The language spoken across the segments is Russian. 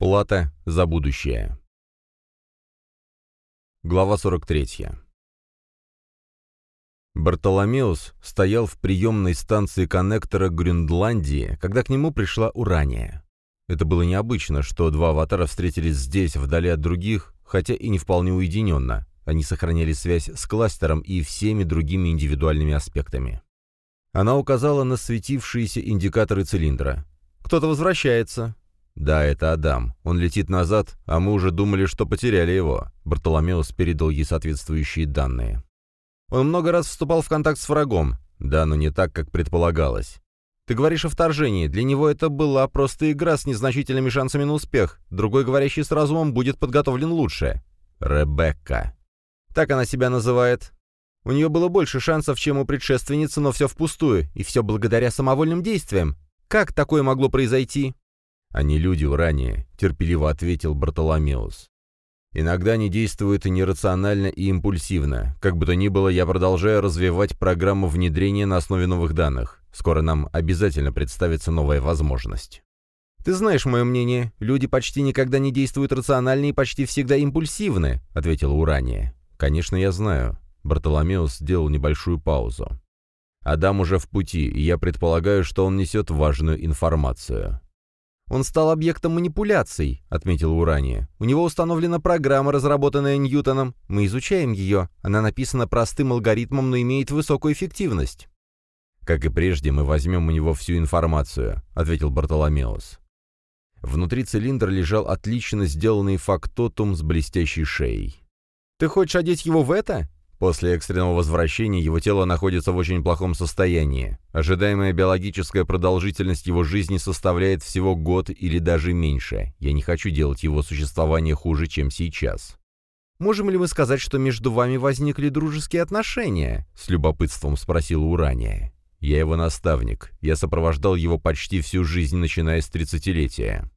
Плата за будущее. Глава 43. Бартоломеус стоял в приемной станции коннектора Грюндландии, когда к нему пришла Урания. Это было необычно, что два аватара встретились здесь, вдали от других, хотя и не вполне уединенно. Они сохраняли связь с кластером и всеми другими индивидуальными аспектами. Она указала на светившиеся индикаторы цилиндра. «Кто-то возвращается. «Да, это Адам. Он летит назад, а мы уже думали, что потеряли его». Бартоломеус передал ей соответствующие данные. «Он много раз вступал в контакт с врагом. Да, но не так, как предполагалось. Ты говоришь о вторжении. Для него это была просто игра с незначительными шансами на успех. Другой, говорящий с разумом, будет подготовлен лучше. Ребекка. Так она себя называет. У нее было больше шансов, чем у предшественницы, но все впустую, и все благодаря самовольным действиям. Как такое могло произойти?» «Они люди ранее», — терпеливо ответил Бартоломеус. «Иногда они действуют нерационально и импульсивно. Как бы то ни было, я продолжаю развивать программу внедрения на основе новых данных. Скоро нам обязательно представится новая возможность». «Ты знаешь мое мнение. Люди почти никогда не действуют рационально и почти всегда импульсивны», — ответила Урания. «Конечно, я знаю». Бартоломеус сделал небольшую паузу. «Адам уже в пути, и я предполагаю, что он несет важную информацию. «Он стал объектом манипуляций», — отметила Урания. «У него установлена программа, разработанная Ньютоном. Мы изучаем ее. Она написана простым алгоритмом, но имеет высокую эффективность». «Как и прежде, мы возьмем у него всю информацию», — ответил Бартоломеус. Внутри цилиндра лежал отлично сделанный фактотум с блестящей шеей. «Ты хочешь одеть его в это?» После экстренного возвращения его тело находится в очень плохом состоянии. Ожидаемая биологическая продолжительность его жизни составляет всего год или даже меньше. Я не хочу делать его существование хуже, чем сейчас. «Можем ли мы сказать, что между вами возникли дружеские отношения?» — с любопытством спросила Урания. «Я его наставник. Я сопровождал его почти всю жизнь, начиная с тридцатилетия».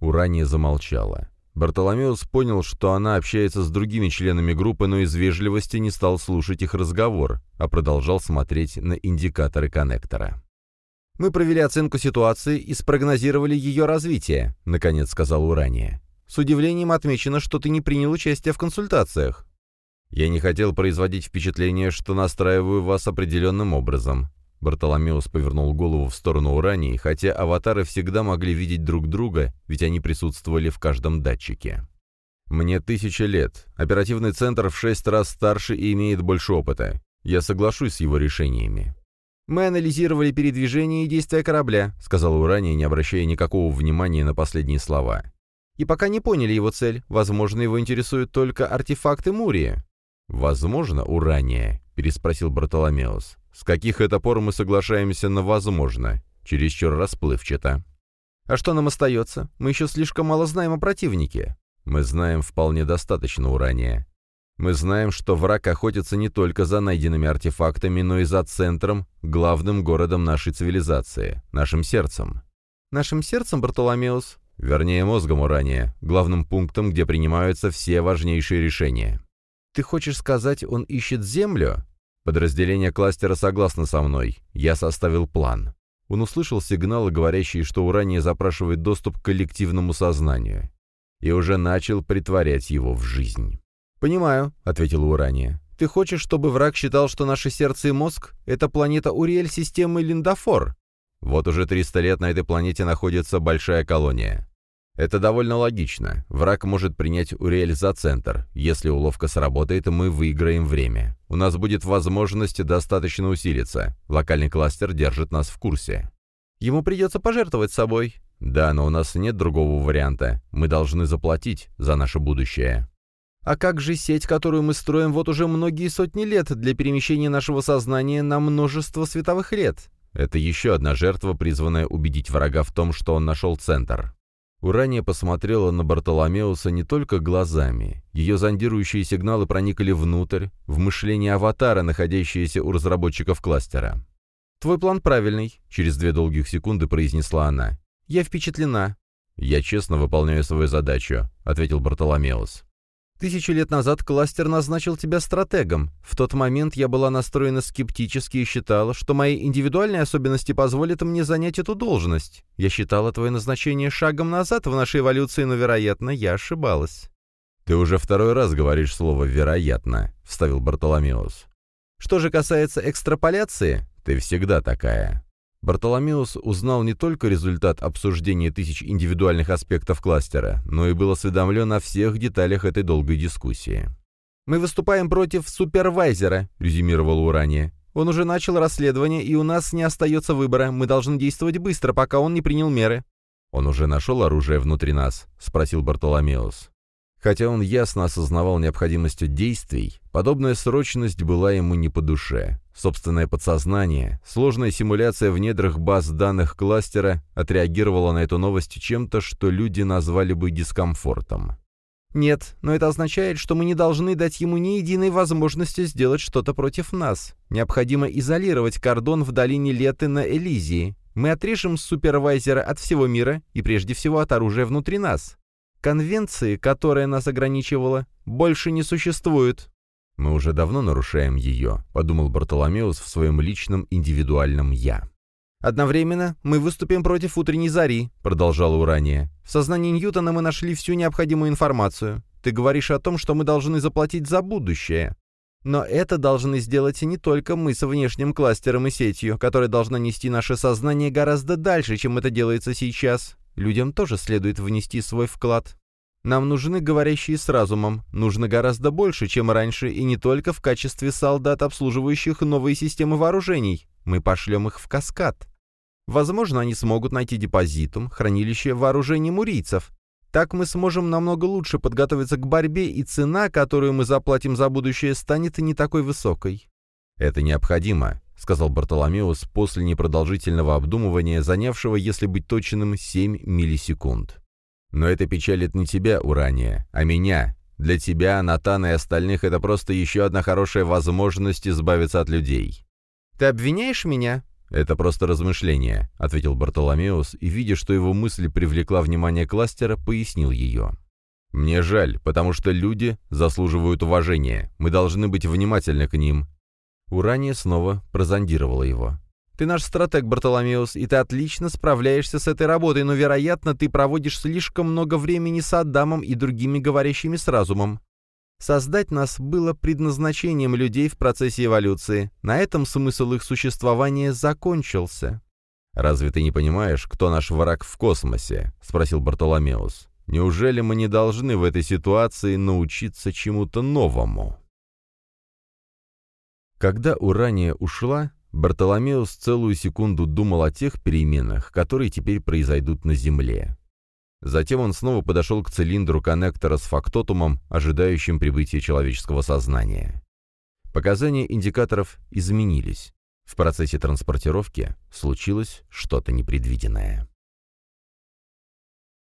Урания замолчала. Бартоломеус понял, что она общается с другими членами группы, но из вежливости не стал слушать их разговор, а продолжал смотреть на индикаторы коннектора. «Мы провели оценку ситуации и спрогнозировали ее развитие», — наконец сказал Урания. «С удивлением отмечено, что ты не принял участие в консультациях». «Я не хотел производить впечатление, что настраиваю вас определенным образом. Бартоломеус повернул голову в сторону Урании, хотя аватары всегда могли видеть друг друга, ведь они присутствовали в каждом датчике. «Мне тысяча лет. Оперативный центр в шесть раз старше и имеет больше опыта. Я соглашусь с его решениями». «Мы анализировали передвижение и действия корабля», — сказала Урания, не обращая никакого внимания на последние слова. «И пока не поняли его цель. Возможно, его интересуют только артефакты Мурии». «Возможно, Урания», — переспросил Бартоломеус. С каких это пор мы соглашаемся на «возможно»? Чересчур расплывчато. А что нам остается? Мы еще слишком мало знаем о противнике. Мы знаем вполне достаточно урания. Мы знаем, что враг охотится не только за найденными артефактами, но и за центром, главным городом нашей цивилизации, нашим сердцем. Нашим сердцем, Бартоломеус? Вернее, мозгом урания, главным пунктом, где принимаются все важнейшие решения. Ты хочешь сказать, он ищет Землю? Подразделение кластера согласно со мной. Я составил план. Он услышал сигналы, говорящие, что Урания запрашивает доступ к коллективному сознанию. И уже начал притворять его в жизнь. «Понимаю», — ответила Урания. «Ты хочешь, чтобы враг считал, что наше сердце и мозг — это планета Уриэль системы Линдафор?» Вот уже 300 лет на этой планете находится большая колония. Это довольно логично. Враг может принять Уриэль за центр. Если уловка сработает, мы выиграем время. У нас будет возможность достаточно усилиться. Локальный кластер держит нас в курсе. Ему придется пожертвовать собой. Да, но у нас нет другого варианта. Мы должны заплатить за наше будущее. А как же сеть, которую мы строим вот уже многие сотни лет для перемещения нашего сознания на множество световых лет? Это еще одна жертва, призванная убедить врага в том, что он нашел центр. Урания посмотрела на Бартоломеуса не только глазами. Ее зондирующие сигналы проникли внутрь, в мышление аватара, находящееся у разработчиков кластера. «Твой план правильный», — через две долгих секунды произнесла она. «Я впечатлена». «Я честно выполняю свою задачу», — ответил Бартоломеус. Тысячу лет назад кластер назначил тебя стратегом. В тот момент я была настроена скептически и считала, что мои индивидуальные особенности позволят мне занять эту должность. Я считала твое назначение шагом назад в нашей эволюции, но, вероятно, я ошибалась». «Ты уже второй раз говоришь слово «вероятно», — вставил Бартоломеус. «Что же касается экстраполяции, ты всегда такая». Бартоломеус узнал не только результат обсуждения тысяч индивидуальных аспектов кластера, но и был осведомлен о всех деталях этой долгой дискуссии. «Мы выступаем против супервайзера», — резюмировал Урания. «Он уже начал расследование, и у нас не остается выбора. Мы должны действовать быстро, пока он не принял меры». «Он уже нашел оружие внутри нас?» — спросил Бартоломеус. Хотя он ясно осознавал необходимость действий, подобная срочность была ему не по душе. Собственное подсознание, сложная симуляция в недрах баз данных кластера отреагировала на эту новость чем-то, что люди назвали бы дискомфортом. «Нет, но это означает, что мы не должны дать ему ни единой возможности сделать что-то против нас. Необходимо изолировать кордон в долине Леты на Элизии. Мы отрежем супервайзера от всего мира и прежде всего от оружия внутри нас. Конвенции, которая нас ограничивала, больше не существует. «Мы уже давно нарушаем ее», — подумал Бартоломеус в своем личном индивидуальном «я». «Одновременно мы выступим против утренней зари», — продолжала Урания. «В сознании Ньютона мы нашли всю необходимую информацию. Ты говоришь о том, что мы должны заплатить за будущее. Но это должны сделать не только мы с внешним кластером и сетью, которая должна нести наше сознание гораздо дальше, чем это делается сейчас. Людям тоже следует внести свой вклад. Нам нужны говорящие с разумом, нужно гораздо больше, чем раньше, и не только в качестве солдат, обслуживающих новые системы вооружений. Мы пошлем их в каскад. Возможно, они смогут найти депозитум, хранилище вооружений мурийцев. Так мы сможем намного лучше подготовиться к борьбе, и цена, которую мы заплатим за будущее, станет не такой высокой. Это необходимо, — сказал Бартоломеус после непродолжительного обдумывания, занявшего, если быть точным, 7 миллисекунд. Но это печалит не тебя, Урания, а меня. Для тебя, Натана и остальных это просто еще одна хорошая возможность избавиться от людей. Ты обвиняешь меня? «Это просто размышление», — ответил Бартоломеус, и, видя, что его мысль привлекла внимание кластера, пояснил ее. «Мне жаль, потому что люди заслуживают уважения. Мы должны быть внимательны к ним». Урания снова прозондировала его. Ты наш стратег, Бартоломеус, и ты отлично справляешься с этой работой, но, вероятно, ты проводишь слишком много времени с Адамом и другими говорящими с разумом. Создать нас было предназначением людей в процессе эволюции. На этом смысл их существования закончился. «Разве ты не понимаешь, кто наш враг в космосе?» — спросил Бартоломеус. «Неужели мы не должны в этой ситуации научиться чему-то новому?» Когда Урания ушла, Бартоломеус целую секунду думал о тех переменах, которые теперь произойдут на Земле. Затем он снова подошел к цилиндру коннектора с фактотумом, ожидающим прибытия человеческого сознания. Показания индикаторов изменились. В процессе транспортировки случилось что-то непредвиденное.